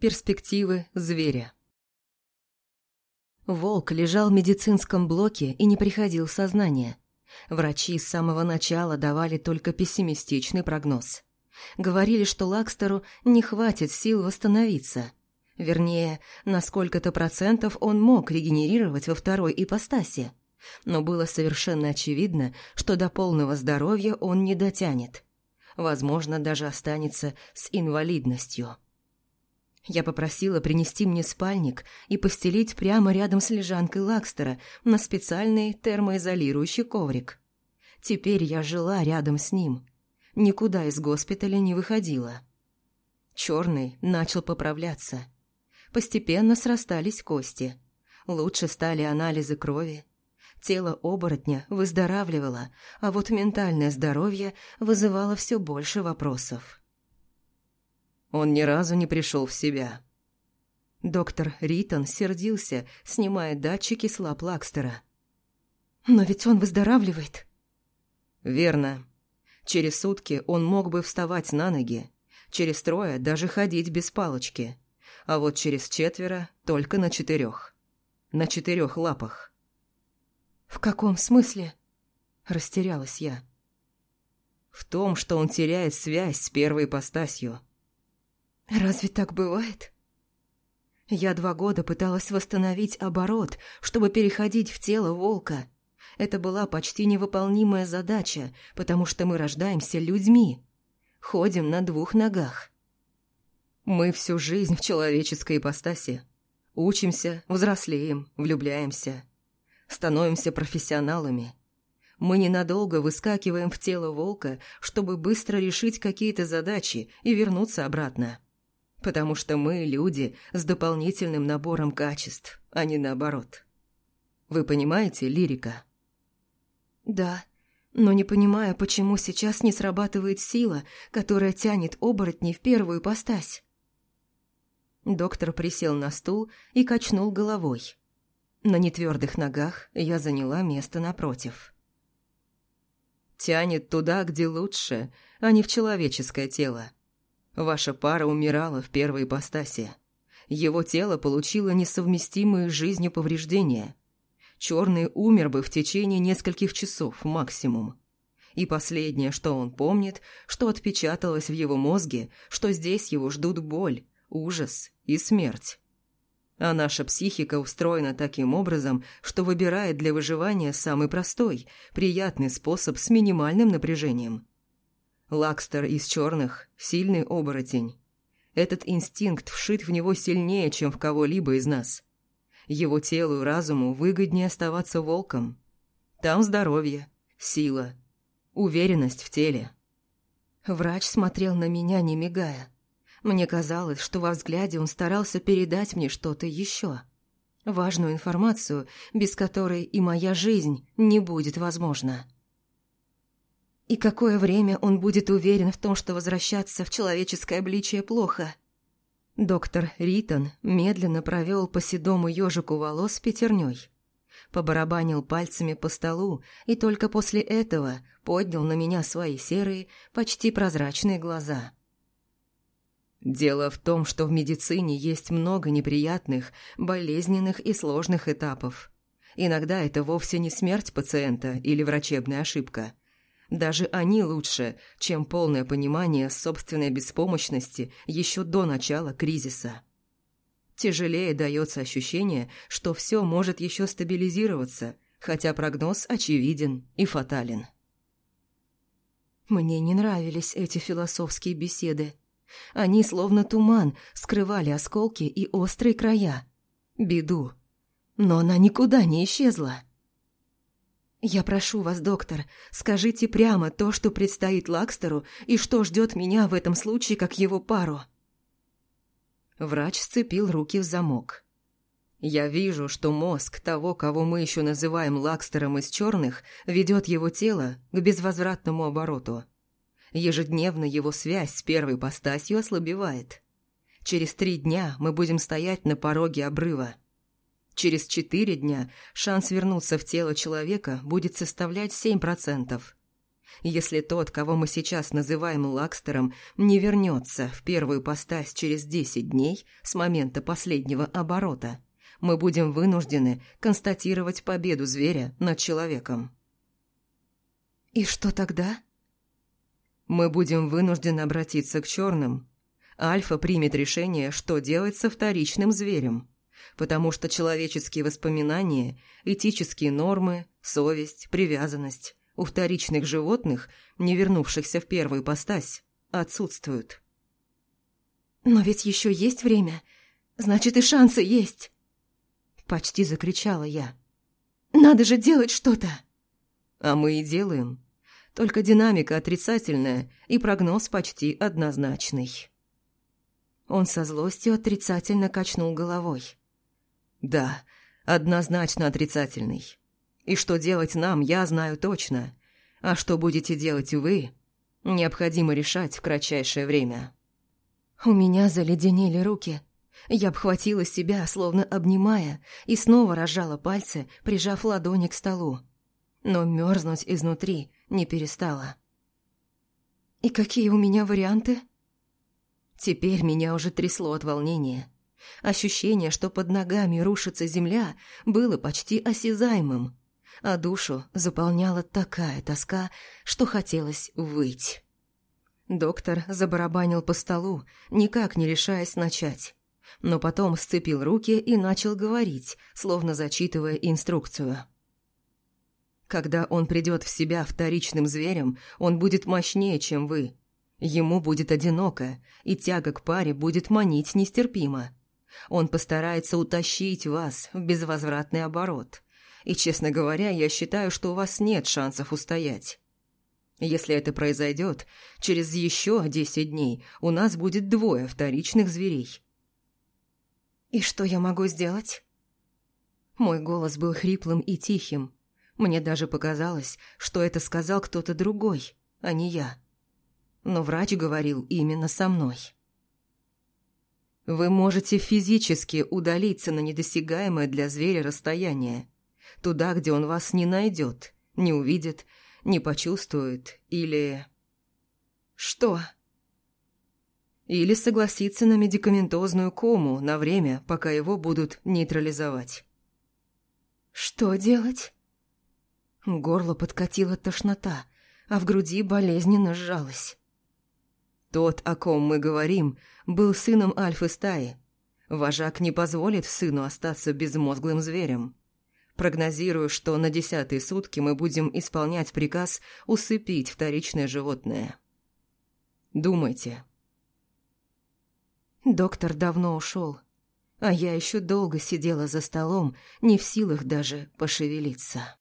Перспективы зверя. Волк лежал в медицинском блоке и не приходил в сознание. Врачи с самого начала давали только пессимистичный прогноз. Говорили, что Лакстеру не хватит сил восстановиться. Вернее, на сколько-то процентов он мог регенерировать во второй ипостаси. Но было совершенно очевидно, что до полного здоровья он не дотянет. Возможно, даже останется с инвалидностью. Я попросила принести мне спальник и постелить прямо рядом с лежанкой Лакстера на специальный термоизолирующий коврик. Теперь я жила рядом с ним. Никуда из госпиталя не выходила. Черный начал поправляться. Постепенно срастались кости. Лучше стали анализы крови. Тело оборотня выздоравливало, а вот ментальное здоровье вызывало все больше вопросов. Он ни разу не пришел в себя. Доктор Ритон сердился, снимая датчики с лап Лакстера. «Но ведь он выздоравливает». «Верно. Через сутки он мог бы вставать на ноги, через трое даже ходить без палочки, а вот через четверо только на четырех. На четырех лапах». «В каком смысле?» – растерялась я. «В том, что он теряет связь с первой ипостасью». Разве так бывает? Я два года пыталась восстановить оборот, чтобы переходить в тело волка. Это была почти невыполнимая задача, потому что мы рождаемся людьми. Ходим на двух ногах. Мы всю жизнь в человеческой ипостаси. Учимся, взрослеем, влюбляемся. Становимся профессионалами. Мы ненадолго выскакиваем в тело волка, чтобы быстро решить какие-то задачи и вернуться обратно. Потому что мы люди с дополнительным набором качеств, а не наоборот. Вы понимаете, лирика? Да, но не понимаю, почему сейчас не срабатывает сила, которая тянет оборотней в первую постась. Доктор присел на стул и качнул головой. На нетвердых ногах я заняла место напротив. Тянет туда, где лучше, а не в человеческое тело. Ваша пара умирала в первой ипостаси. Его тело получило несовместимые с жизнью повреждения. Черный умер бы в течение нескольких часов максимум. И последнее, что он помнит, что отпечаталось в его мозге, что здесь его ждут боль, ужас и смерть. А наша психика устроена таким образом, что выбирает для выживания самый простой, приятный способ с минимальным напряжением – Лакстер из черных – сильный оборотень. Этот инстинкт вшит в него сильнее, чем в кого-либо из нас. Его телу и разуму выгоднее оставаться волком. Там здоровье, сила, уверенность в теле. Врач смотрел на меня, не мигая. Мне казалось, что во взгляде он старался передать мне что-то еще. Важную информацию, без которой и моя жизнь не будет возможна. И какое время он будет уверен в том, что возвращаться в человеческое обличие плохо? Доктор Ритон медленно провел по седому ежику волос пятерней. Побарабанил пальцами по столу и только после этого поднял на меня свои серые, почти прозрачные глаза. Дело в том, что в медицине есть много неприятных, болезненных и сложных этапов. Иногда это вовсе не смерть пациента или врачебная ошибка – даже они лучше, чем полное понимание собственной беспомощности еще до начала кризиса. Тяжелее дается ощущение, что все может еще стабилизироваться, хотя прогноз очевиден и фатален. Мне не нравились эти философские беседы. Они, словно туман, скрывали осколки и острые края. Беду. Но она никуда не исчезла. «Я прошу вас, доктор, скажите прямо то, что предстоит Лакстеру и что ждет меня в этом случае, как его пару». Врач сцепил руки в замок. «Я вижу, что мозг того, кого мы еще называем Лакстером из черных, ведет его тело к безвозвратному обороту. Ежедневно его связь с первой постасью ослабевает. Через три дня мы будем стоять на пороге обрыва. Через четыре дня шанс вернуться в тело человека будет составлять 7%. Если тот, кого мы сейчас называем Лакстером, не вернется в первую постась через десять дней с момента последнего оборота, мы будем вынуждены констатировать победу зверя над человеком. «И что тогда?» «Мы будем вынуждены обратиться к черным. Альфа примет решение, что делать со вторичным зверем, потому что человеческие воспоминания, этические нормы, совесть, привязанность у вторичных животных, не вернувшихся в первую постась, отсутствуют. «Но ведь еще есть время. Значит, и шансы есть!» Почти закричала я. «Надо же делать что-то!» А мы и делаем. Только динамика отрицательная и прогноз почти однозначный. Он со злостью отрицательно качнул головой. Да, однозначно отрицательный. И что делать нам, я знаю точно. А что будете делать вы, необходимо решать в кратчайшее время. У меня заледенели руки. Я обхватила себя, словно обнимая, и снова разжала пальцы, прижав ладони к столу. Но мерзнуть изнутри не перестала. «И какие у меня варианты?» Теперь меня уже трясло от волнения. Ощущение, что под ногами рушится земля, было почти осязаемым, а душу заполняла такая тоска, что хотелось выть. Доктор забарабанил по столу, никак не решаясь начать, но потом сцепил руки и начал говорить, словно зачитывая инструкцию. Когда он придет в себя вторичным зверем, он будет мощнее, чем вы. Ему будет одиноко, и тяга к паре будет манить нестерпимо. Он постарается утащить вас в безвозвратный оборот. И, честно говоря, я считаю, что у вас нет шансов устоять. Если это произойдет, через еще десять дней у нас будет двое вторичных зверей. «И что я могу сделать?» Мой голос был хриплым и тихим, мне даже показалось, что это сказал кто-то другой, а не я. Но врач говорил именно со мной. Вы можете физически удалиться на недосягаемое для зверя расстояние. Туда, где он вас не найдет, не увидит, не почувствует или... Что? Или согласиться на медикаментозную кому на время, пока его будут нейтрализовать. Что делать? Горло подкатила тошнота, а в груди болезненно сжалось. Тот, о ком мы говорим, был сыном альфы стаи. Вожак не позволит сыну остаться безмозглым зверем. Прогнозирую, что на десятые сутки мы будем исполнять приказ усыпить вторичное животное. Думайте. Доктор давно ушел, а я еще долго сидела за столом, не в силах даже пошевелиться.